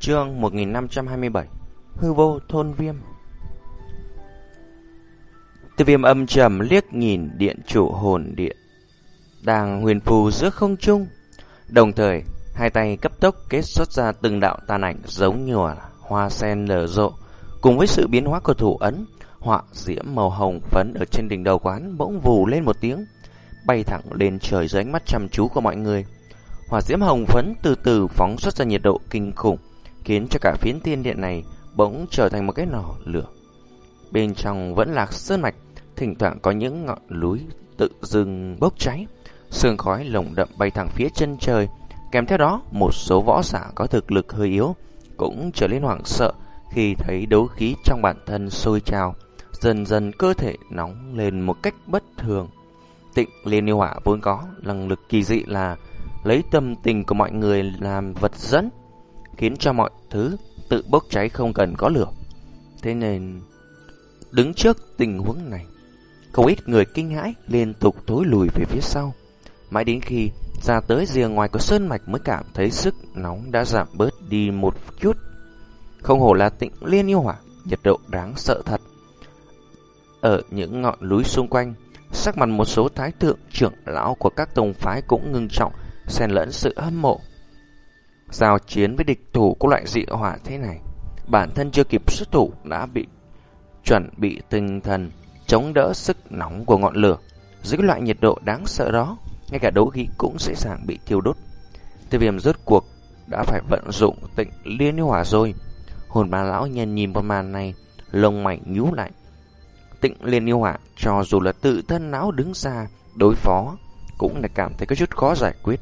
Chương 1527 Hư vô thôn viêm. Tiêu viêm âm trầm liếc nhìn điện chủ hồn điện Đang huyền phù giữa không trung. Đồng thời, Hai tay cấp tốc kết xuất ra từng đạo tàn ảnh giống như là hoa sen nở rộ, Cùng với sự biến hóa của thủ ấn, Họa diễm màu hồng phấn ở trên đỉnh đầu quán bỗng vù lên một tiếng, Bay thẳng lên trời dưới ánh mắt chăm chú của mọi người. Hỏa diễm hồng phấn từ từ phóng xuất ra nhiệt độ kinh khủng khiến cho cả phiến thiên điện này bỗng trở thành một cái nỏ lửa. Bên trong vẫn là sơn mạch, thỉnh thoảng có những ngọn núi tự dưng bốc cháy, sương khói lồng đậm bay thẳng phía chân trời, kèm theo đó một số võ giả có thực lực hơi yếu cũng trở lên hoảng sợ khi thấy đấu khí trong bản thân sôi trào, dần dần cơ thể nóng lên một cách bất thường. Tịnh Liên Yêu Hỏa vốn có năng lực kỳ dị là lấy tâm tình của mọi người làm vật dẫn, khiến cho mọi thứ tự bốc cháy không cần có lửa. Thế nên, đứng trước tình huống này, không ít người kinh hãi liên tục thối lùi về phía sau. Mãi đến khi ra tới rìa ngoài của sơn mạch mới cảm thấy sức nóng đã giảm bớt đi một chút. Không hổ là tịnh liên yêu hỏa, nhiệt độ đáng sợ thật. Ở những ngọn núi xung quanh, sắc mặt một số thái thượng trưởng lão của các tông phái cũng ngưng trọng, xen lẫn sự hâm mộ. Giao chiến với địch thủ của loại dị hỏa thế này, bản thân chưa kịp xuất thủ đã bị chuẩn bị tinh thần chống đỡ sức nóng của ngọn lửa. Dưới loại nhiệt độ đáng sợ đó, ngay cả đấu khí cũng dễ dàng bị thiêu đốt. Tiêu viêm rốt cuộc đã phải vận dụng tịnh liên yêu hỏa rồi. Hồn bà lão nhân nhìn vào màn này, lông mày nhíu lại. Tịnh liên yêu hỏa, cho dù là tự thân não đứng ra đối phó, cũng là cảm thấy có chút khó giải quyết.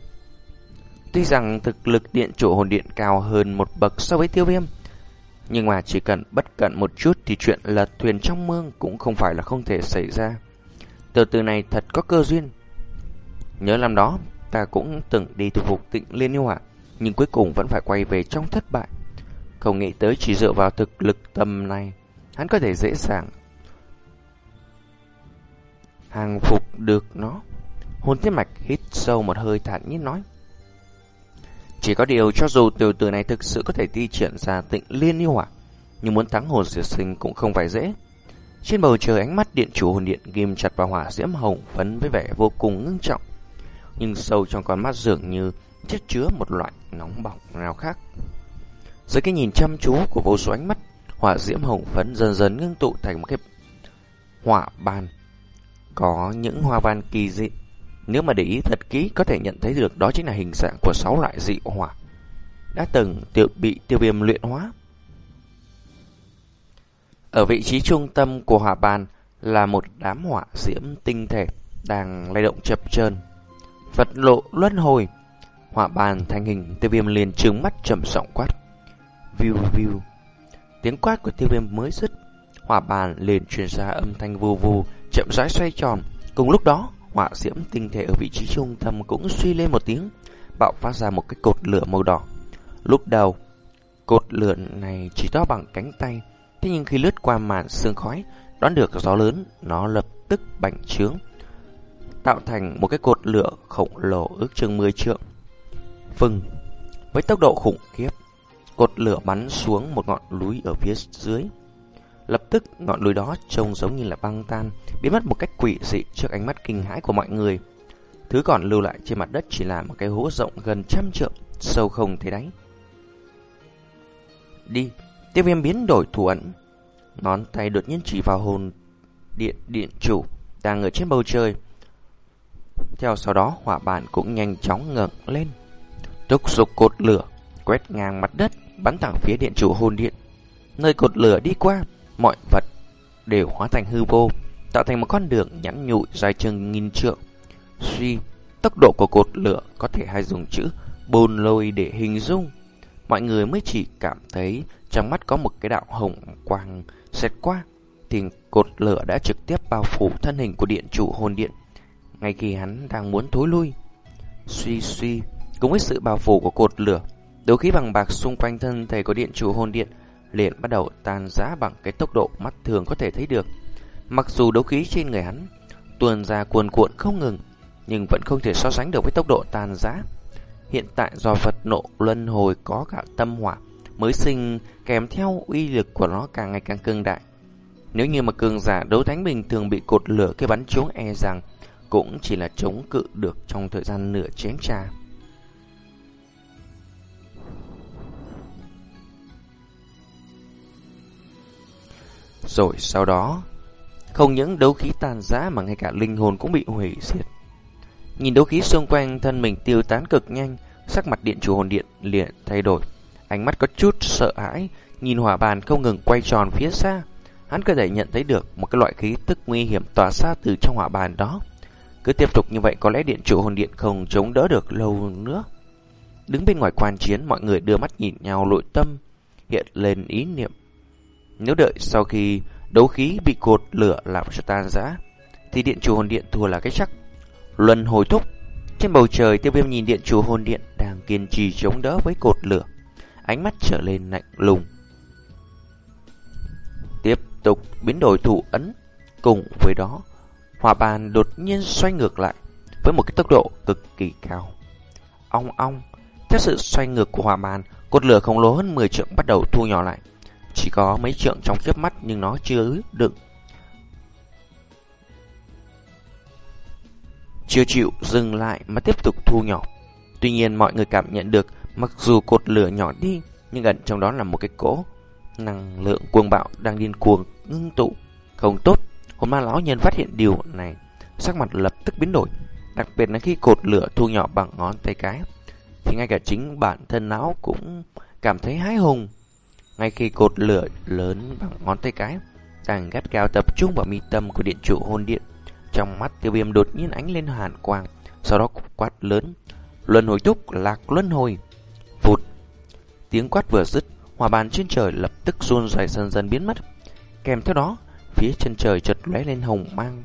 Tuy rằng thực lực điện chủ hồn điện cao hơn một bậc so với tiêu viêm, nhưng mà chỉ cần bất cẩn một chút thì chuyện lật thuyền trong mương cũng không phải là không thể xảy ra. Từ từ này thật có cơ duyên. Nhớ làm đó, ta cũng từng đi thu phục tịnh liên yêu hỏa, nhưng cuối cùng vẫn phải quay về trong thất bại. Không nghĩ tới chỉ dựa vào thực lực tầm này, hắn có thể dễ dàng hàng phục được nó. Hồn thiết mạch hít sâu một hơi thản nhiên nói. Chỉ có điều cho dù tiểu tử này thực sự có thể thi triển ra tịnh liên yêu hỏa, nhưng muốn thắng hồn diệt sinh cũng không phải dễ. Trên bầu trời ánh mắt điện chủ hồn điện ghim chặt vào hỏa diễm hồng phấn với vẻ vô cùng ngưng trọng. Nhưng sâu trong con mắt dường như chất chứa một loại nóng bỏng nào khác. Dưới cái nhìn chăm chú của vô số ánh mắt, hỏa diễm hồng phấn dần dần ngưng tụ thành một cái hỏa ban. Có những hoa văn kỳ dị nếu mà để ý thật kỹ có thể nhận thấy được đó chính là hình dạng của sáu loại dị hỏa đã từng tiêu bị tiêu viêm luyện hóa. Ở vị trí trung tâm của hỏa bàn là một đám hỏa diễm tinh thể đang lay động chập chờn. Vật lộ luân hồi, hỏa bàn thành hình tiêu viêm liền trừng mắt trầm giọng quát. View view. Tiếng quát của tiêu viêm mới dứt, hỏa bàn liền truyền ra âm thanh vù vù, chậm rãi xoay tròn. Cùng lúc đó, hỏa diễm tinh thể ở vị trí trung tâm cũng suy lên một tiếng, bạo phát ra một cái cột lửa màu đỏ. Lúc đầu, cột lửa này chỉ to bằng cánh tay, thế nhưng khi lướt qua màn sương khói, đón được gió lớn, nó lập tức bành trướng, tạo thành một cái cột lửa khổng lồ ước chừng 10 trượng. Phừng, với tốc độ khủng khiếp, cột lửa bắn xuống một ngọn núi ở phía dưới. Lập tức ngọn núi đó trông giống như là băng tan, biến mất một cách quỷ dị trước ánh mắt kinh hãi của mọi người. Thứ còn lưu lại trên mặt đất chỉ là một cái hố rộng gần trăm trượng, sâu không thấy đáy. Đi, tiêu viêm biến đổi thủ ẩn. Ngón tay đột nhiên chỉ vào hồn điện điện chủ đang ở trên bầu trời. Theo sau đó hỏa bản cũng nhanh chóng ngẩng lên. Túc dục cột lửa, quét ngang mặt đất, bắn thẳng phía điện chủ hồn điện. Nơi cột lửa đi qua, mọi vật đều hóa thành hư vô, tạo thành một con đường nhẵn nhụi dài chừng nghìn trượng. Suy, tốc độ của cột lửa có thể hay dùng chữ bồn lôi để hình dung. Mọi người mới chỉ cảm thấy trong mắt có một cái đạo hồng quang xẹt qua, thì cột lửa đã trực tiếp bao phủ thân hình của điện chủ hồn điện. Ngay khi hắn đang muốn thối lui, suy suy, cùng với sự bao phủ của cột lửa, đấu khí bằng bạc xung quanh thân thể của điện chủ hồn điện liền bắt đầu tan rã bằng cái tốc độ mắt thường có thể thấy được. Mặc dù đấu khí trên người hắn tuôn ra cuồn cuộn không ngừng, nhưng vẫn không thể so sánh được với tốc độ tan rã. Hiện tại do vật nộ luân hồi có cả tâm hỏa, mới sinh kèm theo uy lực của nó càng ngày càng cương đại. Nếu như mà cường giả đấu thánh bình thường bị cột lửa cái bắn trúng e rằng cũng chỉ là chống cự được trong thời gian nửa chén trà. Rồi sau đó, không những đấu khí tàn rã mà ngay cả linh hồn cũng bị hủy diệt. Nhìn đấu khí xung quanh thân mình tiêu tán cực nhanh, sắc mặt điện chủ hồn điện liền thay đổi. Ánh mắt có chút sợ hãi, nhìn hỏa bàn không ngừng quay tròn phía xa. Hắn có thể nhận thấy được một cái loại khí tức nguy hiểm tỏa ra từ trong hỏa bàn đó. Cứ tiếp tục như vậy có lẽ điện chủ hồn điện không chống đỡ được lâu nữa. Đứng bên ngoài quan chiến, mọi người đưa mắt nhìn nhau nội tâm, hiện lên ý niệm. Nếu đợi sau khi đấu khí bị cột lửa làm cho tan rã, thì điện chủ hồn điện thua là cái chắc. Luân hồi thúc, trên bầu trời tiêu viêm nhìn điện chủ hồn điện đang kiên trì chống đỡ với cột lửa, ánh mắt trở lên lạnh lùng. Tiếp tục biến đổi thủ ấn, cùng với đó Hỏa bàn đột nhiên xoay ngược lại với một cái tốc độ cực kỳ cao. Ong ong, theo sự xoay ngược của hỏa bàn, cột lửa khổng lồ hơn 10 trượng bắt đầu thu nhỏ lại. Chỉ có mấy trượng trong kiếp mắt nhưng nó chưa đựng. Chưa chịu dừng lại mà tiếp tục thu nhỏ. Tuy nhiên mọi người cảm nhận được mặc dù cột lửa nhỏ đi nhưng gần trong đó là một cái cỗ năng lượng cuồng bạo đang điên cuồng ngưng tụ. Không tốt, Hồn ma lão nhân phát hiện điều này, sắc mặt lập tức biến đổi, đặc biệt là khi cột lửa thu nhỏ bằng ngón tay cái, thì ngay cả chính bản thân lão cũng cảm thấy hái hùng. Ngay khi cột lửa lớn bằng ngón tay cái, đang gắt gao tập trung vào mi tâm của điện trụ hồn điện, trong mắt tiêu viêm đột nhiên ánh lên hàn quang, sau đó quát lớn, luân hồi túc lạc luân hồi. Phụt, tiếng quát vừa dứt, hòa bàn trên trời lập tức run rẩy dần dần biến mất. Kèm theo đó Phía chân trời chợt lóe lên hồng mang.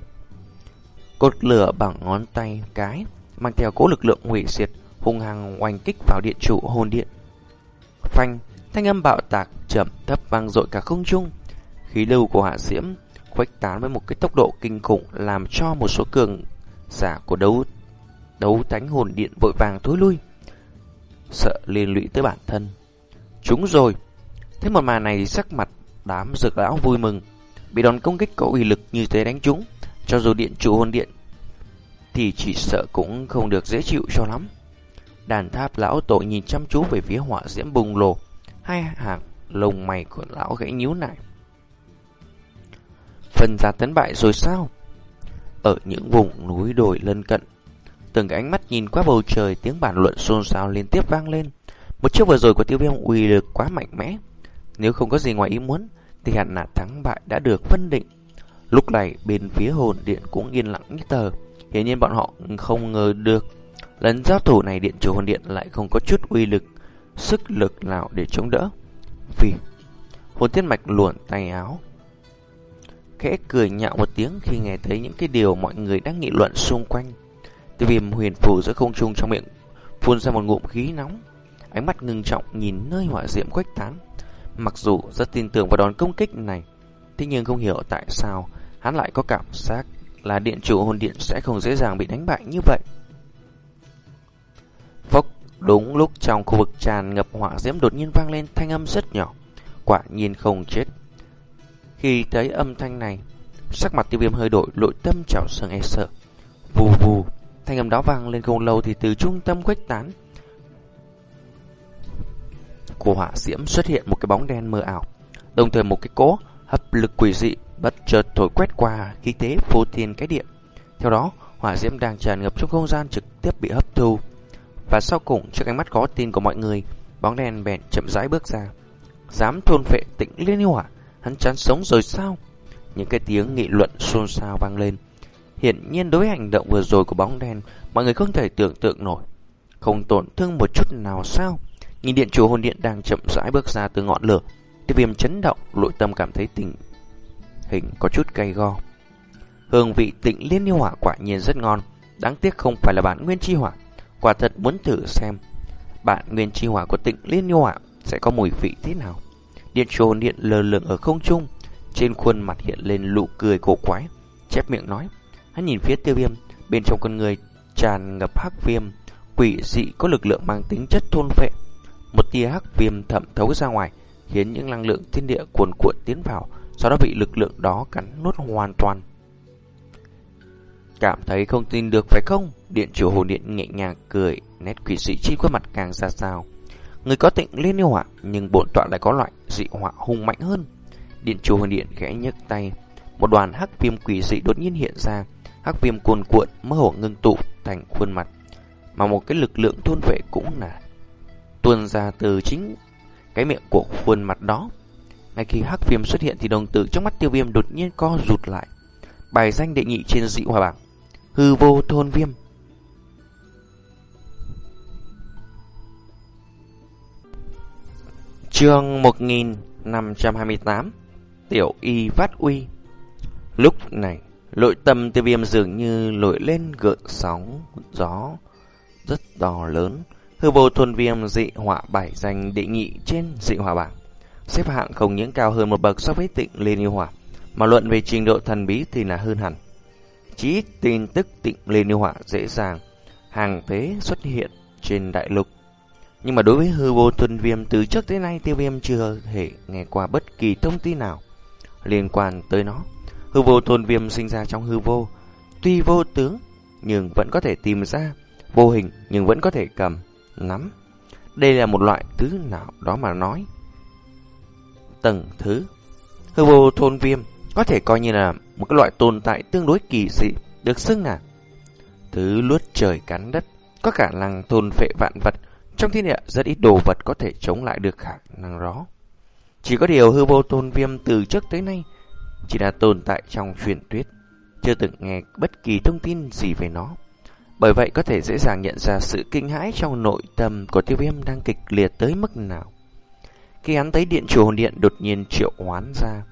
Cột lửa bằng ngón tay cái Mang theo cố lực lượng hủy diệt Hung hăng oanh kích vào điện trụ hồn điện. Phanh. Thanh âm bạo tạc chậm thấp vang dội cả không trung. Khí lưu của hạ diễm Khuếch tán với một cái tốc độ kinh khủng Làm cho một số cường giả của đấu Đấu tánh hồn điện vội vàng thối lui. Sợ liên lụy tới bản thân. Chúng rồi. Thế một màn này sắc mặt đám dược lão vui mừng. Bị đòn công kích có uy lực như thế đánh chúng Cho dù điện trụ hồn điện Thì chỉ sợ cũng không được dễ chịu cho lắm. Đàn tháp lão tổ nhìn chăm chú về phía hỏa diễm bùng lồ Hai hàng lông mày của lão gãy nhíu lại. Phần ra tấn bại rồi sao? Ở những vùng núi đồi lân cận Từng cái ánh mắt nhìn qua bầu trời Tiếng bàn luận xôn xao liên tiếp vang lên. Một chiếc vừa rồi của tiêu viêm uy lực quá mạnh mẽ. Nếu không có gì ngoài ý muốn thì hẳn là thắng bại đã được phân định. Lúc này bên phía hồn điện cũng yên lặng như tờ, hiển nhiên bọn họ không ngờ được. Lần giao thủ này điện chủ hồn điện lại không có chút uy lực, sức lực nào để chống đỡ. Vì hồn tiên mạch luồn tay áo, khẽ cười nhạo một tiếng khi nghe thấy những cái điều mọi người đang nghị luận xung quanh. Tiêu viêm huyền phù giữa không trung trong miệng phun ra một ngụm khí nóng, ánh mắt ngưng trọng nhìn nơi hỏa Diệm quách tán. Mặc dù rất tin tưởng vào đòn công kích này, thế nhưng không hiểu tại sao hắn lại có cảm giác là điện chủ hồn điện sẽ không dễ dàng bị đánh bại như vậy. Phốc, đúng lúc trong khu vực tràn ngập hỏa diễm đột nhiên vang lên thanh âm rất nhỏ, quả nhiên không chết. Khi thấy âm thanh này, sắc mặt tiêu viêm hơi đổi, nội tâm trào sương e sợ. Vù vù, thanh âm đó vang lên không lâu thì từ trung tâm khuếch tán, của hỏa diễm xuất hiện một cái bóng đen mơ ảo, đồng thời một cái cỗ hấp lực quỷ dị bất chợt thổi quét qua khí thế phô thiên cái điện. Theo đó, hỏa diễm đang tràn ngập trong không gian trực tiếp bị hấp thu. Và sau cùng, trước ánh mắt khó tin của mọi người, bóng đen bèn chậm rãi bước ra. Dám thôn phệ tịnh liên yêu hỏa, hắn chán sống rồi sao? Những cái tiếng nghị luận xôn xao vang lên. Hiển nhiên đối với hành động vừa rồi của bóng đen, mọi người không thể tưởng tượng nổi. Không tổn thương một chút nào sao? Nhìn điện chủ hồn điện đang chậm rãi bước ra từ ngọn lửa, tiêu viêm chấn động, nội tâm cảm thấy tình hình có chút cay go. Hương vị tịnh liên yêu hỏa quả nhiên rất ngon, đáng tiếc không phải là bản nguyên chi hỏa. Quả thật muốn thử xem bạn nguyên chi hỏa của tịnh liên yêu hỏa sẽ có mùi vị thế nào. Điện chủ điện lờ lửng ở không trung, trên khuôn mặt hiện lên nụ cười cổ quái, chép miệng nói. Hắn nhìn phía tiêu viêm, bên trong con người tràn ngập hắc viêm, quỷ dị có lực lượng mang tính chất thôn phệ một tia hắc viêm thẩm thấu ra ngoài, khiến những năng lượng thiên địa cuồn cuộn tiến vào, sau đó bị lực lượng đó cắn nuốt hoàn toàn. Cảm thấy không tin được phải không? Điện chủ hồn điện nhẹ nhàng cười, nét quỷ dị trên khuôn mặt càng ra sao. Người có tịnh liên yêu hỏa, nhưng bổn tọa lại có loại dị hỏa hung mạnh hơn. Điện chủ hồn điện khẽ nhấc tay, một đoàn hắc viêm quỷ dị đột nhiên hiện ra, hắc viêm cuồn cuộn mơ hồ ngưng tụ thành khuôn mặt, mà một cái lực lượng thôn vệ cũng là tuôn ra từ chính cái miệng của khuôn mặt đó. Ngay khi hắc viêm xuất hiện thì đồng tử trong mắt tiêu viêm đột nhiên co rụt lại. Bài danh đệ nhị trên dị hòa bảng. Hư vô thôn viêm. Chương 1528 Tiểu y phát uy Lúc này, nội tâm tiêu viêm dường như nổi lên gợn sóng, gió rất to lớn. Hư vô thôn viêm dị họa bảy danh đệ nhị trên dị hỏa bảng. Xếp hạng không những cao hơn một bậc so với tịnh liên yêu hỏa, mà luận về trình độ thần bí thì là hơn hẳn chí tin tức tịnh liên như hỏa dễ dàng, hàng thế xuất hiện trên đại lục. Nhưng mà đối với hư vô thôn viêm từ trước tới nay tiêu viêm chưa thể nghe qua bất kỳ thông tin nào liên quan tới nó. Hư vô thôn viêm sinh ra trong hư vô, tuy vô tướng nhưng vẫn có thể tìm ra, vô hình nhưng vẫn có thể cầm nắm. Đây là một loại thứ nào đó mà nói. Tầng thứ Hư vô thôn viêm có thể coi như là một cái loại tồn tại tương đối kỳ dị, được xưng là thứ luốt trời cắn đất, có khả năng thôn phệ vạn vật. Trong thiên địa rất ít đồ vật có thể chống lại được khả năng đó. Chỉ có điều hư vô tôn viêm từ trước tới nay chỉ là tồn tại trong truyền thuyết, chưa từng nghe bất kỳ thông tin gì về nó. Bởi vậy có thể dễ dàng nhận ra sự kinh hãi trong nội tâm của tiêu viêm đang kịch liệt tới mức nào. Khi hắn thấy điện chủ hồn điện đột nhiên triệu hoán ra,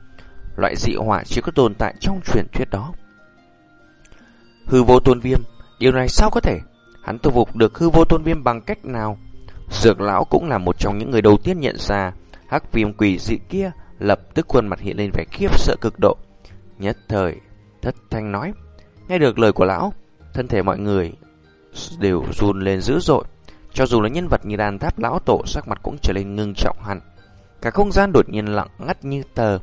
loại dị hỏa chỉ có tồn tại trong truyền thuyết đó. Hư vô tôn viêm, điều này sao có thể? Hắn tu phục được hư vô tôn viêm bằng cách nào? Dược lão cũng là một trong những người đầu tiên nhận ra hắc viêm quỷ dị kia lập tức khuôn mặt hiện lên vẻ khiếp sợ cực độ. Nhất thời, thất thanh nói, nghe được lời của lão, thân thể mọi người đều run lên dữ dội. Cho dù là nhân vật như đàn tháp lão tổ sắc mặt cũng trở nên ngưng trọng hẳn. Cả không gian đột nhiên lặng ngắt như tờ.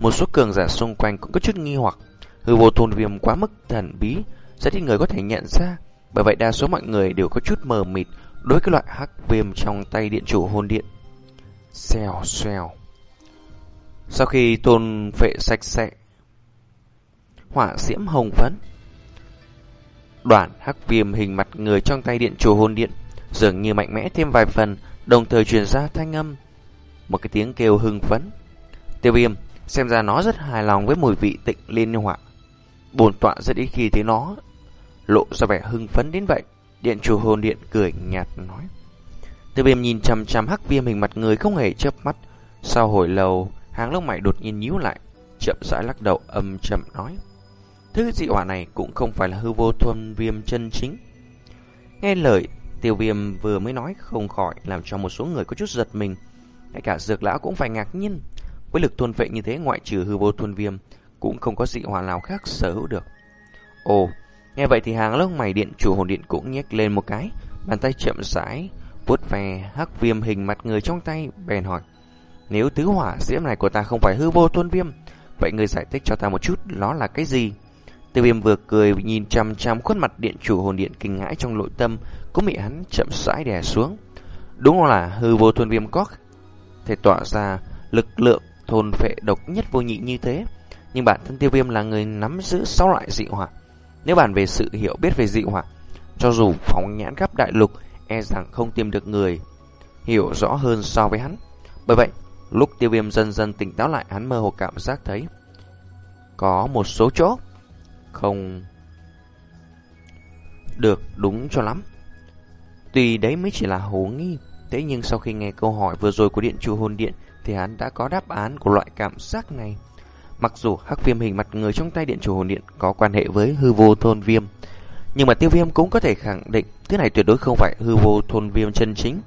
Một số cường giả xung quanh cũng có chút nghi hoặc. Hư vô thôn viêm quá mức thần bí, rất ít người có thể nhận ra. Bởi vậy đa số mọi người đều có chút mờ mịt đối với loại hắc viêm trong tay điện chủ hồn điện. Xèo xèo. Sau khi tôn vệ sạch sẽ, hỏa diễm hồng phấn, Đoàn hắc viêm hình mặt người trong tay điện chủ hồn điện dường như mạnh mẽ thêm vài phần, đồng thời truyền ra thanh âm. Một cái tiếng kêu hưng phấn. Tiêu viêm, xem ra nó rất hài lòng với mùi vị tịnh liên họa. Bồn tọa rất ít khi thấy nó lộ ra vẻ hưng phấn đến vậy. Điện chủ hồn điện cười nhạt nói. Tiêu viêm nhìn chằm chằm hắc viêm hình mặt người không hề chớp mắt. Sau hồi lâu, hàng lông mày đột nhiên nhíu lại, chậm rãi lắc đầu âm chậm nói. Thứ dị hỏa này cũng không phải là hư vô thuần viêm chân chính. Nghe lời tiêu viêm vừa mới nói không khỏi làm cho một số người có chút giật mình. Ngay cả dược lão cũng phải ngạc nhiên. Với lực thôn vệ như thế ngoại trừ hư vô thôn viêm cũng không có dị hỏa nào khác sở hữu được. Ồ, nghe vậy thì hàng lông mày điện chủ hồn điện cũng nhếch lên một cái, bàn tay chậm rãi vuốt về hắc viêm hình mặt người trong tay bèn hỏi: "Nếu tứ hỏa diễm này của ta không phải hư vô thôn viêm, vậy người giải thích cho ta một chút nó là cái gì?" Tiêu viêm vừa cười nhìn chằm chằm khuôn mặt điện chủ hồn điện kinh ngãi trong nội tâm cũng bị hắn chậm rãi đè xuống. Đúng là hư vô thôn viêm có thể tỏa ra lực lượng thôn phệ độc nhất vô nhị như thế. Nhưng bản thân tiêu viêm là người nắm giữ sáu loại dị hỏa. Nếu bàn về sự hiểu biết về dị hỏa, cho dù phóng nhãn khắp đại lục, e rằng không tìm được người hiểu rõ hơn so với hắn. Bởi vậy, lúc tiêu viêm dần dần tỉnh táo lại, hắn mơ hồ cảm giác thấy có một số chỗ không được đúng cho lắm. Tuy đấy mới chỉ là hố nghi, thế nhưng sau khi nghe câu hỏi vừa rồi của điện chủ hồn điện thì hắn đã có đáp án của loại cảm giác này. Mặc dù hắc viêm hình mặt người trong tay điện chủ hồn điện có quan hệ với hư vô thôn viêm, nhưng mà tiêu viêm cũng có thể khẳng định thứ này tuyệt đối không phải hư vô thôn viêm chân chính.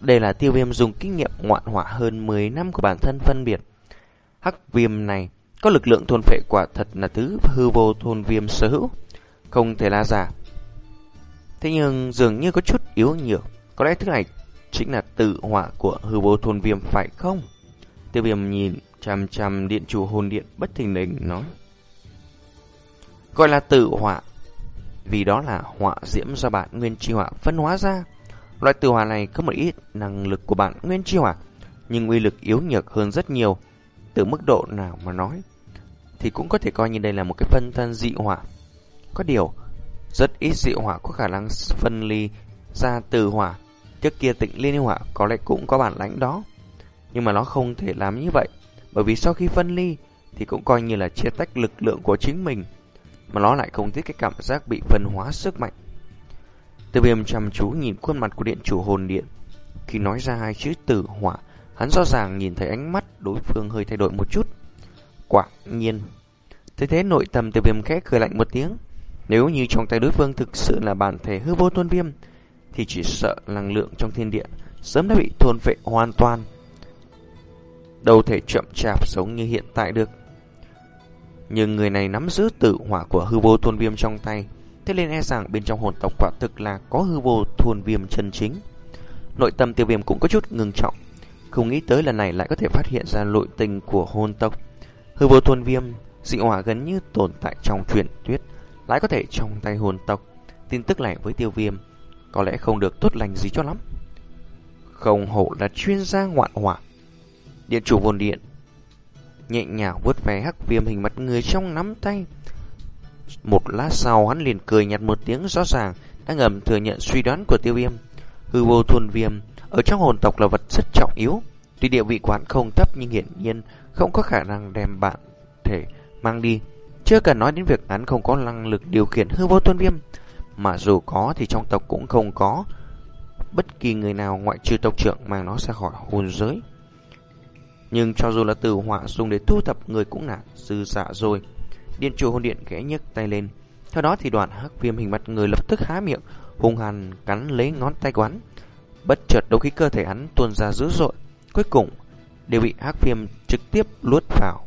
Đây là tiêu viêm dùng kinh nghiệm ngoạn họa hơn 10 năm của bản thân phân biệt. Hắc viêm này có lực lượng thôn phệ quả thật là thứ hư vô thôn viêm sở hữu, không thể là giả. Thế nhưng dường như có chút yếu nhược, có lẽ thứ này chính là tự họa của hư vô thôn viêm phải không? Tiêu viêm nhìn chằm chằm điện chủ hồn điện bất thình lình nói. Gọi là tự họa, vì đó là họa diễm do bạn nguyên chi họa phân hóa ra. Loại tự họa này có một ít năng lực của bạn nguyên chi họa, nhưng uy lực yếu nhược hơn rất nhiều. Từ mức độ nào mà nói, thì cũng có thể coi như đây là một cái phân thân dị họa. Có điều, rất ít dị họa có khả năng phân ly ra từ hỏa. Trước kia tịnh liên hỏa có lẽ cũng có bản lãnh đó. Nhưng mà nó không thể làm như vậy. Bởi vì sau khi phân ly thì cũng coi như là chia tách lực lượng của chính mình. Mà nó lại không thích cái cảm giác bị phân hóa sức mạnh. tiêu viêm chăm chú nhìn khuôn mặt của điện chủ hồn điện. Khi nói ra hai chữ tử hỏa, hắn rõ ràng nhìn thấy ánh mắt đối phương hơi thay đổi một chút. Quả nhiên. Thế thế nội tâm tiêu viêm khẽ cười lạnh một tiếng. Nếu như trong tay đối phương thực sự là bản thể hư vô tuôn viêm, thì chỉ sợ năng lượng trong thiên địa sớm đã bị thôn vệ hoàn toàn. Đâu thể chậm chạp sống như hiện tại được. Nhưng người này nắm giữ tử hỏa của hư vô thôn viêm trong tay, thế nên e rằng bên trong hồn tộc quả thực là có hư vô thôn viêm chân chính. Nội tâm tiêu viêm cũng có chút ngừng trọng, không nghĩ tới lần này lại có thể phát hiện ra nội tình của hồn tộc. Hư vô thôn viêm, dị hỏa gần như tồn tại trong truyền thuyết, lại có thể trong tay hồn tộc. Tin tức này với tiêu viêm có lẽ không được tốt lành gì cho lắm. Không hổ là chuyên gia ngoạn hỏa. Điện chủ vồn điện nhẹ nhàng vuốt ve hắc viêm hình mặt người trong nắm tay. Một lát sau hắn liền cười nhạt một tiếng rõ ràng, đã ngầm thừa nhận suy đoán của tiêu viêm. Hư vô thuần viêm ở trong hồn tộc là vật rất trọng yếu. Tuy địa vị quán không thấp nhưng hiển nhiên không có khả năng đem bạn thể mang đi. Chưa cần nói đến việc hắn không có năng lực điều khiển hư vô thuần viêm, mà dù có thì trong tộc cũng không có bất kỳ người nào ngoại trừ tộc trưởng mang nó ra khỏi hồn giới. Nhưng cho dù là từ họa dùng để thu thập người cũng là dư dạ rồi. Điện chủ hồn điện khẽ nhấc tay lên. Theo đó thì đoạn hắc viêm hình mặt người lập tức há miệng, hung hàn cắn lấy ngón tay quán. Bất chợt đấu khí cơ thể hắn tuôn ra dữ dội. Cuối cùng đều bị hắc viêm trực tiếp luốt vào.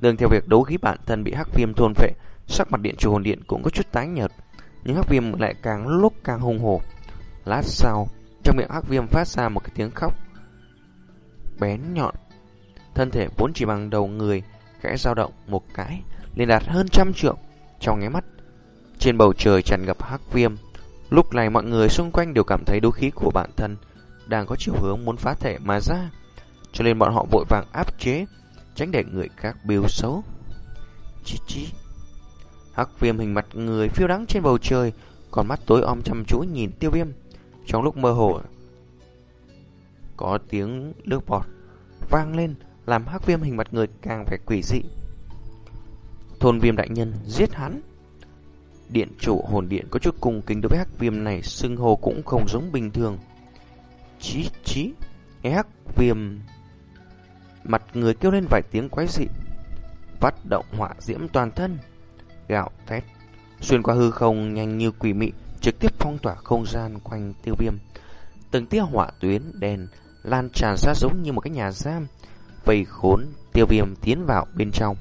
Đường theo việc đấu khí bản thân bị hắc viêm thôn phệ, sắc mặt điện chủ hồn điện cũng có chút tái nhợt nhưng hắc viêm lại càng lúc càng hung hổ. Lát sau, trong miệng hắc viêm phát ra một cái tiếng khóc bén nhọn. Thân thể vốn chỉ bằng đầu người, khẽ dao động một cái, liền đạt hơn trăm trượng. Trong nháy mắt, trên bầu trời tràn ngập hắc viêm. Lúc này mọi người xung quanh đều cảm thấy đấu khí của bản thân đang có chiều hướng muốn phá thể mà ra. Cho nên bọn họ vội vàng áp chế, tránh để người khác biêu xấu. Chí chí. Hắc viêm hình mặt người phiêu đắng trên bầu trời, còn mắt tối om chăm chú nhìn tiêu viêm. Trong lúc mơ hồ, có tiếng nước bọt vang lên, làm hắc viêm hình mặt người càng phải quỷ dị. Thôn viêm đại nhân giết hắn. Điện chủ hồn điện có chút cùng kính đối với hắc viêm này, xưng hồ cũng không giống bình thường. Chí chí, hắc viêm mặt người kêu lên vài tiếng quái dị, phát động họa diễm toàn thân gạo thét. Xuyên qua hư không nhanh như quỷ mị, trực tiếp phong tỏa không gian quanh tiêu viêm. Từng tia hỏa tuyến đèn lan tràn ra giống như một cái nhà giam. Vây khốn tiêu viêm tiến vào bên trong.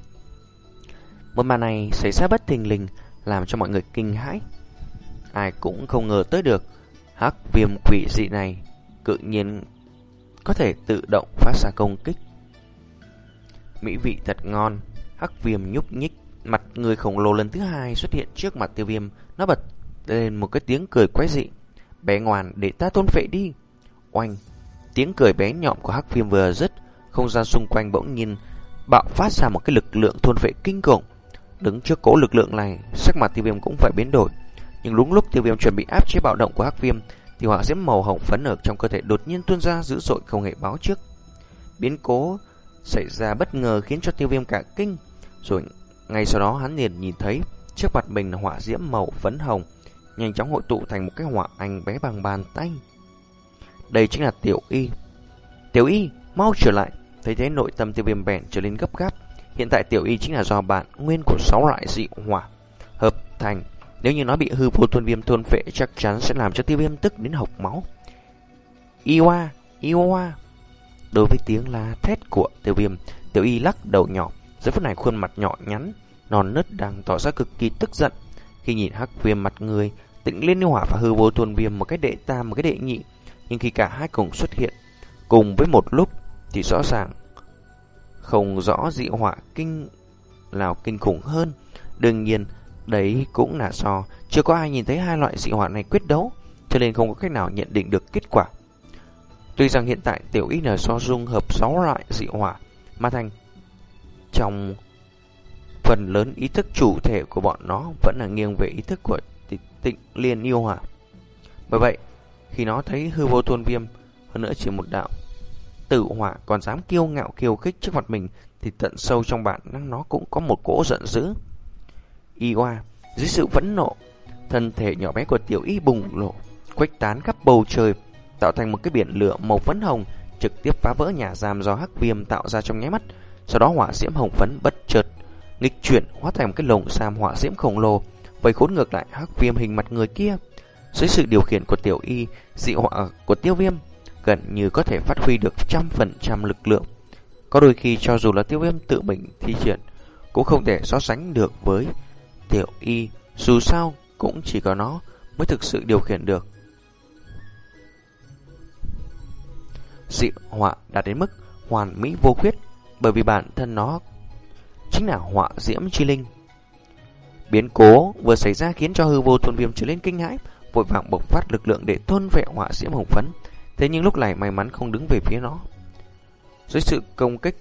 Một màn này xảy ra bất thình lình, làm cho mọi người kinh hãi. Ai cũng không ngờ tới được, hắc viêm quỷ dị này cự nhiên có thể tự động phát ra công kích. Mỹ vị thật ngon, hắc viêm nhúc nhích. Mặt người khổng lồ lần thứ hai xuất hiện trước mặt tiêu viêm. Nó bật lên một cái tiếng cười quái dị. Bé ngoan, để ta tôn phệ đi. Oanh, Tiếng cười bé nhọn của hắc viêm vừa dứt. Không gian xung quanh bỗng nhiên Bạo phát ra một cái lực lượng thôn phệ kinh khủng. Đứng trước cỗ lực lượng này, Sắc mặt tiêu viêm cũng phải biến đổi. Nhưng đúng lúc tiêu viêm chuẩn bị áp chế bạo động của hắc viêm, Thì hỏa diễm màu hồng phấn ở trong cơ thể đột nhiên tuôn ra dữ dội không hề báo trước. Biến cố xảy ra bất ngờ khiến cho tiêu viêm cả kinh, Rồi ngay sau đó hắn liền nhìn thấy trước mặt mình là họa diễm màu phấn hồng, nhanh chóng hội tụ thành một cái họa anh bé bằng bàn tay. Đây chính là Tiểu Y. Tiểu Y, mau trở lại. Thấy thế nội tâm tiêu viêm bèn trở lên gấp gáp. Hiện tại Tiểu Y chính là do bạn nguyên của sáu loại dị hỏa hợp thành. Nếu như nó bị hư vô thuần viêm thôn phệ chắc chắn sẽ làm cho tiêu viêm tức đến hộc máu. Iwa, Iwa. Đối với tiếng la thét của tiêu viêm, Tiểu Y lắc đầu nhỏ Giờ phút này khuôn mặt nhỏ nhắn, non nớt đang tỏ ra cực kỳ tức giận. Khi nhìn hắc viêm mặt người, tịnh liên hỏa và hư vô tuần viêm một cái đệ tam một cái đệ nhị, Nhưng khi cả hai cùng xuất hiện cùng với một lúc thì rõ ràng không rõ dị họa kinh nào kinh khủng hơn. Đương nhiên, đấy cũng là do chưa có ai nhìn thấy hai loại dị họa này quyết đấu, cho nên không có cách nào nhận định được kết quả. Tuy rằng hiện tại tiểu y là so dung hợp 6 loại dị hỏa mà thành trong phần lớn ý thức chủ thể của bọn nó vẫn là nghiêng về ý thức của tịnh liên yêu hỏa. Bởi vậy, khi nó thấy hư vô tuôn viêm, hơn nữa chỉ một đạo tử hỏa còn dám kiêu ngạo kiêu khích trước mặt mình thì tận sâu trong bản năng nó cũng có một cỗ giận dữ. Y oa, dưới sự phẫn nộ, thân thể nhỏ bé của tiểu y bùng nổ, khuếch tán khắp bầu trời, tạo thành một cái biển lửa màu phấn hồng, trực tiếp phá vỡ nhà giam do hắc viêm tạo ra trong nháy mắt. Sau đó hỏa diễm hồng phấn bất chợt nghịch chuyển hóa thành một cái lồng sam hỏa diễm khổng lồ, vây khốn ngược lại hắc viêm hình mặt người kia. Dưới sự điều khiển của tiểu y, dị họa của tiêu viêm gần như có thể phát huy được trăm phần trăm lực lượng. Có đôi khi cho dù là tiêu viêm tự mình thi triển, cũng không thể so sánh được với tiểu y, dù sao cũng chỉ có nó mới thực sự điều khiển được. Dị họa đạt đến mức hoàn mỹ vô khuyết bởi vì bản thân nó chính là họa diễm chi linh. Biến cố vừa xảy ra khiến cho hư vô thôn viêm trở lên kinh hãi, vội vàng bộc phát lực lượng để thôn vệ họa diễm hồng phấn. Thế nhưng lúc này may mắn không đứng về phía nó. Dưới sự công kích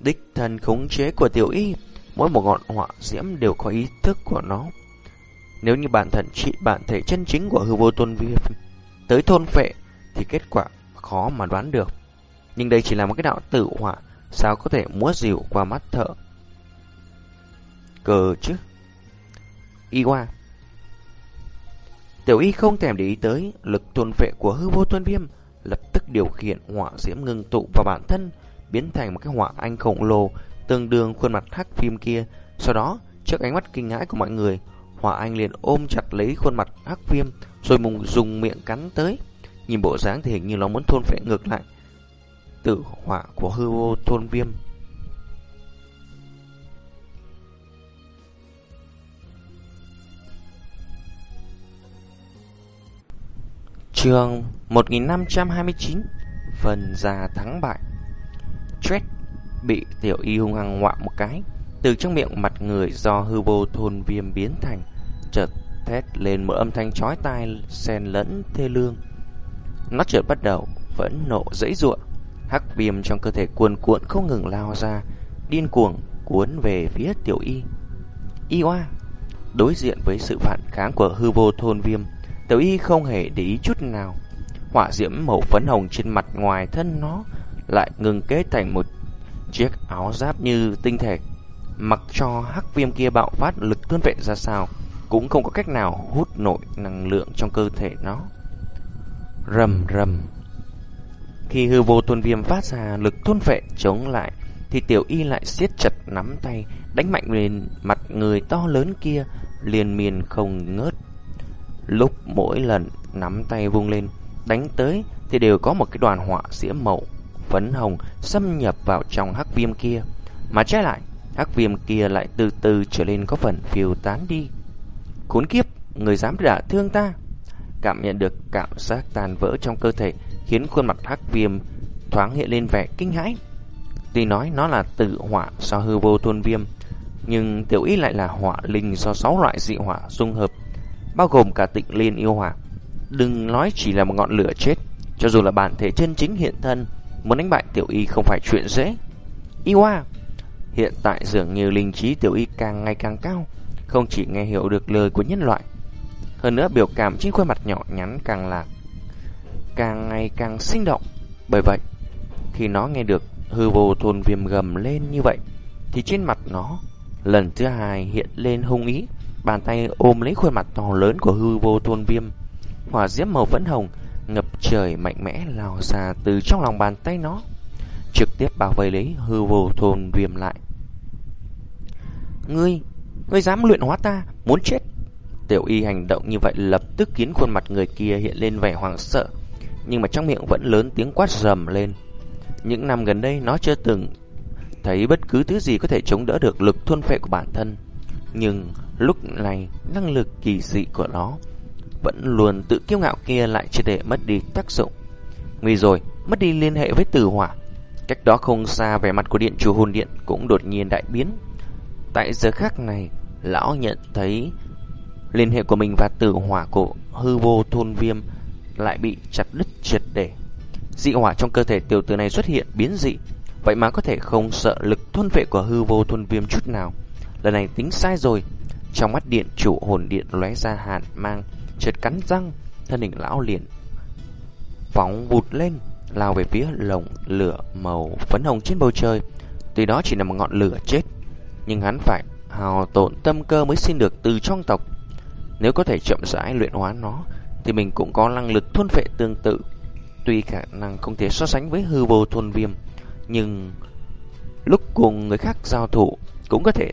Đích thần khống chế của tiểu y Mỗi một ngọn họa diễm đều có ý thức của nó nếu như bản thân trị bản thể chân chính của hư vô tôn vi Tới thôn phệ Thì kết quả khó mà đoán được. Nhưng đây chỉ là một cái đạo tử họa Sao có thể múa dịu qua mắt thợ? Cờ chứ? Y qua Tiểu y không thèm để ý tới Lực thôn phệ của hư vô tuân viêm Lập tức điều khiển họa diễm ngưng tụ vào bản thân Biến thành một cái họa anh khổng lồ tương đương khuôn mặt hắc phim kia. Sau đó, trước ánh mắt kinh ngãi của mọi người, Hỏa Anh liền ôm chặt lấy khuôn mặt hắc viêm, rồi mùng dùng miệng cắn tới. Nhìn bộ dáng thì hình như nó muốn thôn phệ ngược lại. Tử hỏa của hư vô thôn viêm. Trường 1529 Phần già thắng bại Chết bị tiểu y hung hăng ngoạ một cái, từ trong miệng mặt người do hư vô thôn viêm biến thành, thét lên một âm thanh chói tai xen lẫn thê lương. Nó chợt bắt đầu vẫn nộ dãy ruộng, hắc viêm trong cơ thể cuồn cuộn không ngừng lao ra, điên cuồng cuốn về phía tiểu y. Y oa, đối diện với sự phản kháng của hư vô thôn viêm, tiểu y không hề để ý chút nào. Hỏa diễm màu phấn hồng trên mặt ngoài thân nó lại ngừng kết thành một chiếc áo giáp như tinh thể. Mặc cho hắc viêm kia bạo phát lực tuôn vệ ra sao, cũng không có cách nào hút nội năng lượng trong cơ thể nó. Rầm rầm. Khi hư vô tuôn viêm phát ra lực thôn vệ chống lại, thì tiểu y lại siết chặt nắm tay, đánh mạnh lên mặt người to lớn kia, liền miền không ngớt. Lúc mỗi lần nắm tay vung lên, đánh tới thì đều có một cái đoàn họa diễm màu phấn hồng xâm nhập vào trong hắc viêm kia. Mà trái lại, hắc viêm kia lại từ từ trở lên có phần phiêu tán đi. Khốn kiếp, người dám đả thương ta. Cảm nhận được cảm giác tàn vỡ trong cơ thể khiến khuôn mặt hắc viêm thoáng hiện lên vẻ kinh hãi. Tuy nói nó là tự hỏa do hư vô thôn viêm, nhưng tiểu ý lại là hỏa linh do sáu loại dị hỏa dung hợp, bao gồm cả tịnh liên yêu hỏa. Đừng nói chỉ là một ngọn lửa chết, cho dù là bản thể chân chính hiện thân, Muốn đánh bại tiểu y không phải chuyện dễ Y hoa Hiện tại dường như linh trí tiểu y càng ngày càng cao không chỉ nghe hiểu được lời của nhân loại Hơn nữa biểu cảm trên khuôn mặt nhỏ nhắn càng là Càng ngày càng sinh động Bởi vậy Khi nó nghe được hư vô thôn viêm gầm lên như vậy Thì trên mặt nó Lần thứ hai hiện lên hung ý Bàn tay ôm lấy khuôn mặt to lớn của hư vô thôn viêm Hỏa diễm màu vẫn hồng ngập trời mạnh mẽ lao ra từ trong lòng bàn tay nó, trực tiếp bảo vệ lấy hư vô thôn viêm lại. Ngươi, ngươi dám luyện hóa ta, muốn chết. Tiểu y hành động như vậy lập tức khiến khuôn mặt người kia hiện lên vẻ hoảng sợ, nhưng mà trong miệng vẫn lớn tiếng quát rầm lên. Những năm gần đây nó chưa từng thấy bất cứ thứ gì có thể chống đỡ được lực thôn phệ của bản thân. Nhưng lúc này, năng lực kỳ dị của nó vẫn luôn tự kiêu ngạo kia lại chưa để mất đi tác dụng. Nguy rồi, mất đi liên hệ với tử hỏa. Cách đó không xa vẻ mặt của điện chủ hồn điện cũng đột nhiên đại biến. Tại giờ khác này, lão nhận thấy liên hệ của mình và tử hỏa của hư vô thôn viêm lại bị chặt đứt triệt để. Dị hỏa trong cơ thể tiểu tử này xuất hiện biến dị, vậy mà có thể không sợ lực thôn vệ của hư vô thôn viêm chút nào. Lần này tính sai rồi. Trong mắt điện chủ hồn điện lóe ra hàn mang, chợt cắn răng, thân hình lão liền phóng vụt lên, lao về phía lồng lửa màu phấn hồng trên bầu trời. Tuy đó chỉ là một ngọn lửa chết, nhưng hắn phải hào tổn tâm cơ mới xin được từ trong tộc. Nếu có thể chậm rãi luyện hóa nó, thì mình cũng có năng lực thôn phệ tương tự. Tuy khả năng không thể so sánh với hư vô thôn viêm, nhưng lúc cùng người khác giao thủ cũng có thể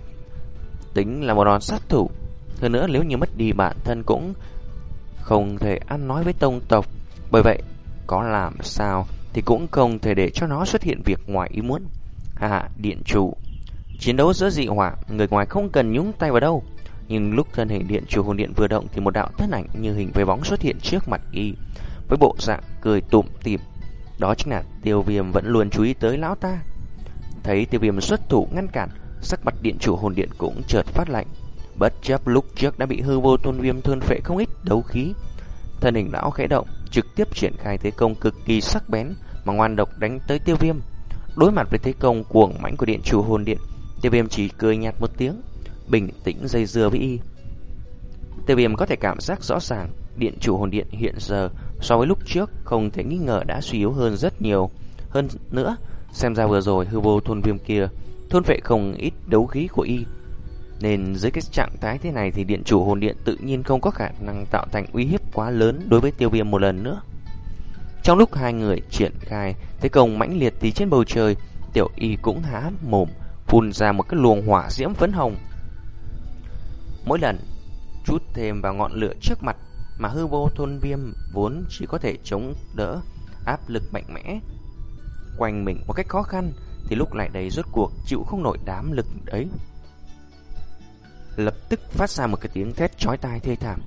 tính là một đòn sát thủ. Hơn nữa nếu như mất đi bản thân cũng không thể ăn nói với tông tộc. Bởi vậy, có làm sao thì cũng không thể để cho nó xuất hiện việc ngoài ý muốn. Hà điện chủ. Chiến đấu giữa dị hỏa, người ngoài không cần nhúng tay vào đâu. Nhưng lúc thân hình điện chủ hồn điện vừa động thì một đạo thân ảnh như hình với bóng xuất hiện trước mặt y. Với bộ dạng cười tụm tìm. Đó chính là tiêu viêm vẫn luôn chú ý tới lão ta. Thấy tiêu viêm xuất thủ ngăn cản, sắc mặt điện chủ hồn điện cũng chợt phát lạnh. Bất chấp lúc trước đã bị hư vô tôn viêm thôn phệ không ít đấu khí. Thân hình lão khẽ động, trực tiếp triển khai thế công cực kỳ sắc bén mà ngoan độc đánh tới tiêu viêm. Đối mặt với thế công cuồng mãnh của điện chủ hồn điện, tiêu viêm chỉ cười nhạt một tiếng, bình tĩnh dây dưa với y. Tiêu viêm có thể cảm giác rõ ràng điện chủ hồn điện hiện giờ so với lúc trước không thể nghi ngờ đã suy yếu hơn rất nhiều. Hơn nữa, xem ra vừa rồi hư vô thôn viêm kia thôn vệ không ít đấu khí của y. Nên dưới cái trạng thái thế này thì điện chủ hồn điện tự nhiên không có khả năng tạo thành uy hiếp quá lớn đối với tiêu viêm một lần nữa. Trong lúc hai người triển khai thế công mãnh liệt thì trên bầu trời, tiểu y cũng há mồm, phun ra một cái luồng hỏa diễm phấn hồng. Mỗi lần chút thêm vào ngọn lửa trước mặt mà hư vô thôn viêm vốn chỉ có thể chống đỡ áp lực mạnh mẽ quanh mình một cách khó khăn thì lúc này đây rốt cuộc chịu không nổi đám lực ấy. Lập tức phát ra một cái tiếng thét chói tai thê thảm.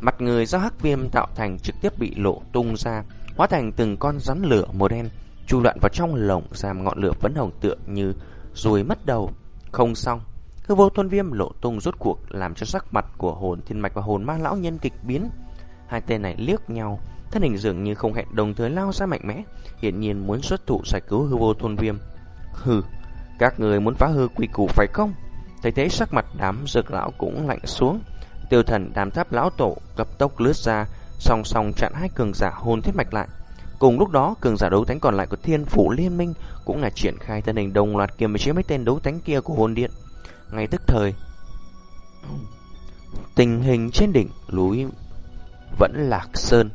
Mặt người do hắc viêm tạo thành trực tiếp bị lộ tung ra, hóa thành từng con rắn lửa màu đen, chu loạn vào trong lồng giam ngọn lửa phấn hồng tựa như rồi mất đầu. Không xong, hư vô thôn viêm lộ tung rốt cuộc làm cho sắc mặt của hồn thiên mạch và hồn ma lão nhân kịch biến. Hai tên này liếc nhau, thân hình dường như không hẹn đồng thời lao ra mạnh mẽ, hiện nhiên muốn xuất thủ giải cứu hư vô thôn viêm. Hừ, các người muốn phá hư quy củ phải không? Thấy thế sắc mặt đám dược lão cũng lạnh xuống. Tiêu thần đám tháp lão tổ cấp tốc lướt ra, song song chặn hai cường giả hồn thiết mạch lại. Cùng lúc đó, cường giả đấu thánh còn lại của thiên phủ liên minh cũng là triển khai thân hình đồng loạt kiềm chế mấy tên đấu thánh kia của hồn điện. Ngay tức thời, tình hình trên đỉnh núi vẫn lạc sơn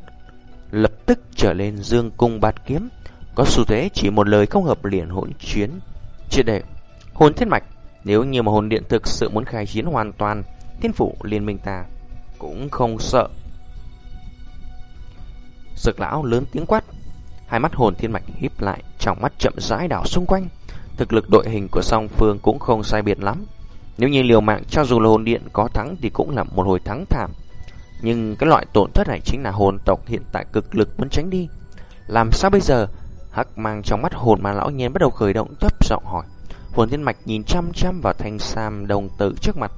lập tức trở lên dương cung bát kiếm, có xu thế chỉ một lời không hợp liền hỗn chiến. Triệt để, hồn thiết mạch, nếu như mà hồn điện thực sự muốn khai chiến hoàn toàn, thiên phủ liên minh ta cũng không sợ. Dược lão lớn tiếng quát, hai mắt hồn thiên mạch híp lại, trong mắt chậm rãi đảo xung quanh. Thực lực đội hình của song phương cũng không sai biệt lắm. Nếu như liều mạng cho dù là hồn điện có thắng thì cũng là một hồi thắng thảm. Nhưng cái loại tổn thất này chính là hồn tộc hiện tại cực lực muốn tránh đi. Làm sao bây giờ? Hắc mang trong mắt hồn mà lão nhiên bắt đầu khởi động thấp giọng hỏi. Hồn thiên mạch nhìn chăm chăm vào thanh sam đồng tử trước mặt.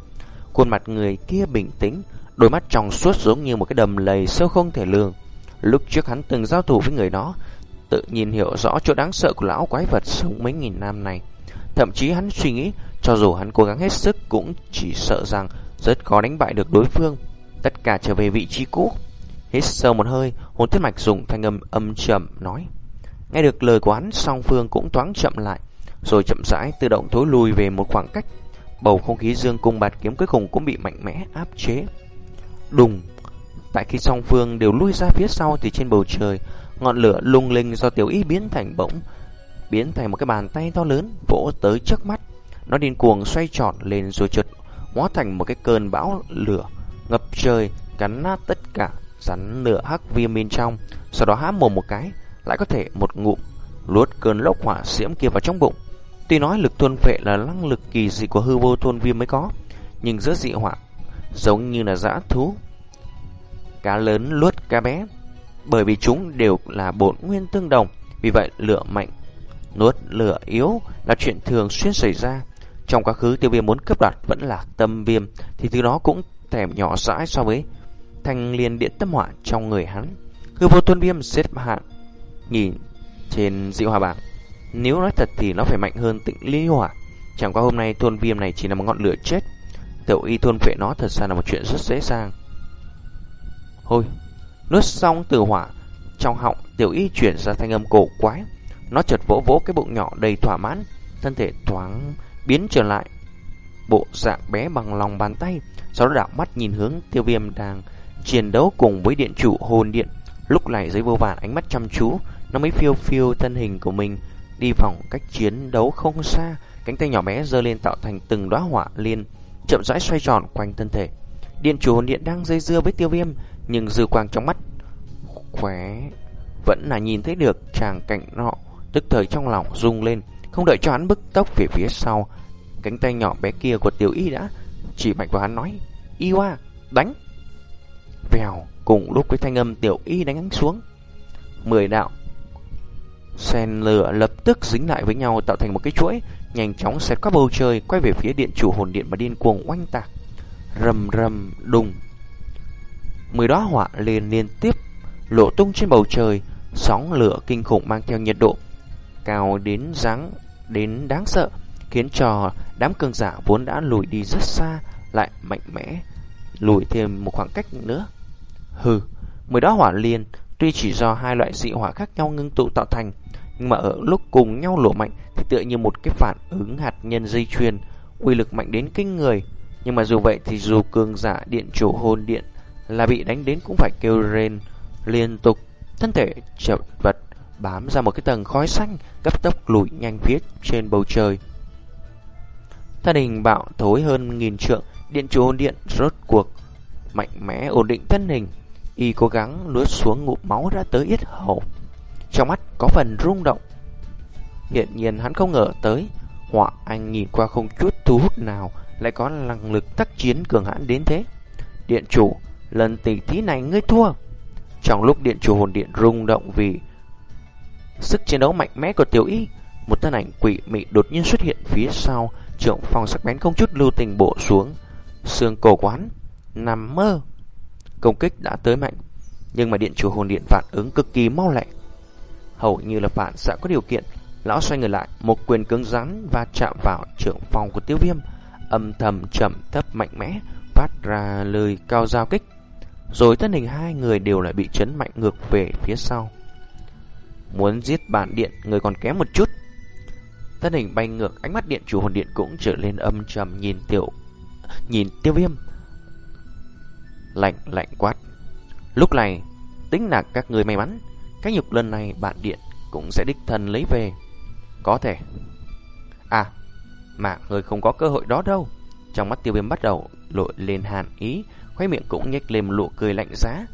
Khuôn mặt người kia bình tĩnh, đôi mắt trong suốt giống như một cái đầm lầy sâu không thể lường. Lúc trước hắn từng giao thủ với người đó, tự nhìn hiểu rõ chỗ đáng sợ của lão quái vật sống mấy nghìn năm này. Thậm chí hắn suy nghĩ, cho dù hắn cố gắng hết sức cũng chỉ sợ rằng rất khó đánh bại được đối phương tất cả trở về vị trí cũ. Hít sâu một hơi, hồn thiết mạch dùng thanh âm âm trầm nói. Nghe được lời của hắn, song phương cũng thoáng chậm lại, rồi chậm rãi tự động thối lùi về một khoảng cách. Bầu không khí dương cung bạt kiếm cuối cùng cũng bị mạnh mẽ áp chế. Đùng! Tại khi song phương đều lui ra phía sau thì trên bầu trời, ngọn lửa lung linh do tiểu y biến thành bỗng, biến thành một cái bàn tay to lớn vỗ tới trước mắt. Nó điên cuồng xoay tròn lên rồi trượt hóa thành một cái cơn bão lửa ngập trời, cắn nát tất cả rắn nửa hắc viêm bên trong, sau đó há mồm một cái, lại có thể một ngụm luốt cơn lốc hỏa diễm kia vào trong bụng. Tuy nói lực tuôn phệ là năng lực kỳ dị của hư vô thôn viêm mới có, nhưng giữa dị hỏa giống như là dã thú. Cá lớn luốt cá bé, bởi vì chúng đều là bổn nguyên tương đồng, vì vậy lửa mạnh nuốt lửa yếu là chuyện thường xuyên xảy ra. Trong quá khứ tiêu viêm muốn cấp đoạt vẫn là tâm viêm, thì thứ đó cũng thèm nhỏ dãi so với thanh liên điện tâm hỏa trong người hắn. Hư vô tuân viêm xếp hạng nhìn trên dị hỏa bảng. Nếu nói thật thì nó phải mạnh hơn tịnh lý hỏa. Chẳng qua hôm nay thôn viêm này chỉ là một ngọn lửa chết. Tiểu y thôn phệ nó thật ra là một chuyện rất dễ dàng. Hôi, nuốt xong từ hỏa, trong họng tiểu y chuyển ra thanh âm cổ quái. Nó chợt vỗ vỗ cái bụng nhỏ đầy thỏa mãn, thân thể thoáng biến trở lại. Bộ dạng bé bằng lòng bàn tay, sau đó đảo mắt nhìn hướng tiêu viêm đang chiến đấu cùng với điện chủ hồn điện. Lúc này dưới vô vàn ánh mắt chăm chú, nó mới phiêu phiêu thân hình của mình đi vòng cách chiến đấu không xa, cánh tay nhỏ bé giơ lên tạo thành từng đóa hỏa liên, chậm rãi xoay tròn quanh thân thể. Điện chủ hồn điện đang dây dưa với tiêu viêm, nhưng dư quang trong mắt khóe vẫn là nhìn thấy được chàng cảnh nọ, tức thời trong lòng rung lên, không đợi cho hắn bức tốc về phía sau. Cánh tay nhỏ bé kia của tiểu y đã chỉ mạnh vào hắn nói, y hoa, đánh. Vèo, cùng lúc với thanh âm tiểu y đánh xuống. Mười đạo sen lửa lập tức dính lại với nhau tạo thành một cái chuỗi, nhanh chóng xẹt qua bầu trời, quay về phía điện chủ hồn điện mà điên cuồng oanh tạc. Rầm rầm đùng. Mười đóa hỏa liền liên tiếp lộ tung trên bầu trời, sóng lửa kinh khủng mang theo nhiệt độ cao đến dáng đến đáng sợ, khiến cho đám cường giả vốn đã lùi đi rất xa lại mạnh mẽ lùi thêm một khoảng cách nữa. Hừ, mười đóa hỏa liên tuy chỉ do hai loại dị hỏa khác nhau ngưng tụ tạo thành, nhưng mà ở lúc cùng nhau lộ mạnh thì tựa như một cái phản ứng hạt nhân dây chuyền, uy lực mạnh đến kinh người. Nhưng mà dù vậy thì dù cường giả điện chủ hồn điện là bị đánh đến cũng phải kêu rên liên tục, thân thể chợt vật bám ra một cái tầng khói xanh, cấp tốc lùi nhanh phía trên bầu trời. Thân hình bạo thối hơn nghìn trượng, điện chủ hồn điện rốt cuộc mạnh mẽ ổn định thân hình, y cố gắng nuốt xuống ngụm máu đã tới yết hầu. Trong mắt có phần rung động. Hiện nhiên hắn không ngờ tới, họa anh nhìn qua không chút thu hút nào lại có năng lực tác chiến cường hãn đến thế. Điện chủ, lần tỷ thí này ngươi thua. Trong lúc điện chủ hồn điện rung động vì sức chiến đấu mạnh mẽ của tiểu y, một thân ảnh quỷ mị đột nhiên xuất hiện phía sau, trưởng phòng sắc bén không chút lưu tình bổ xuống. Xương cổ quán, nằm mơ. Công kích đã tới mạnh, nhưng mà điện chủ hồn điện phản ứng cực kỳ mau lẹ. Hầu như là phản xạ có điều kiện, lão xoay người lại, một quyền cứng rắn và chạm vào trưởng phòng của tiêu viêm, âm thầm chậm thấp mạnh mẽ, phát ra lời cao giao kích. Rồi thân hình hai người đều lại bị chấn mạnh ngược về phía sau. Muốn giết bản điện, người còn kém một chút. Thân hình bay ngược, ánh mắt điện chủ hồn điện cũng trở lên âm trầm nhìn tiểu nhìn tiêu viêm. Lạnh lạnh quát. Lúc này, tính là các người may mắn, cái nhục lần này bạn điện cũng sẽ đích thân lấy về. Có thể. À, mà người không có cơ hội đó đâu. Trong mắt tiêu viêm bắt đầu lội lên hàn ý, khoe miệng cũng nhếch lên một nụ cười lạnh giá.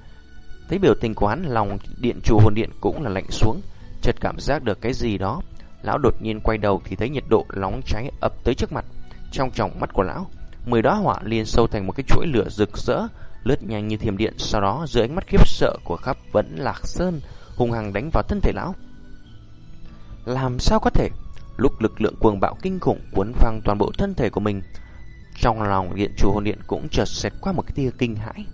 Thấy biểu tình của hắn, lòng điện chủ hồn điện cũng là lạnh xuống, chợt cảm giác được cái gì đó. Lão đột nhiên quay đầu thì thấy nhiệt độ nóng cháy ập tới trước mặt. Trong tròng mắt của lão, mười đóa hỏa liên sâu thành một cái chuỗi lửa rực rỡ, lướt nhanh như thiềm điện, sau đó dưới ánh mắt khiếp sợ của khắp vẫn lạc sơn, hung hăng đánh vào thân thể lão. Làm sao có thể? Lúc lực lượng cuồng bạo kinh khủng cuốn phăng toàn bộ thân thể của mình, trong lòng điện chủ hồn điện cũng chợt xẹt qua một cái tia kinh hãi.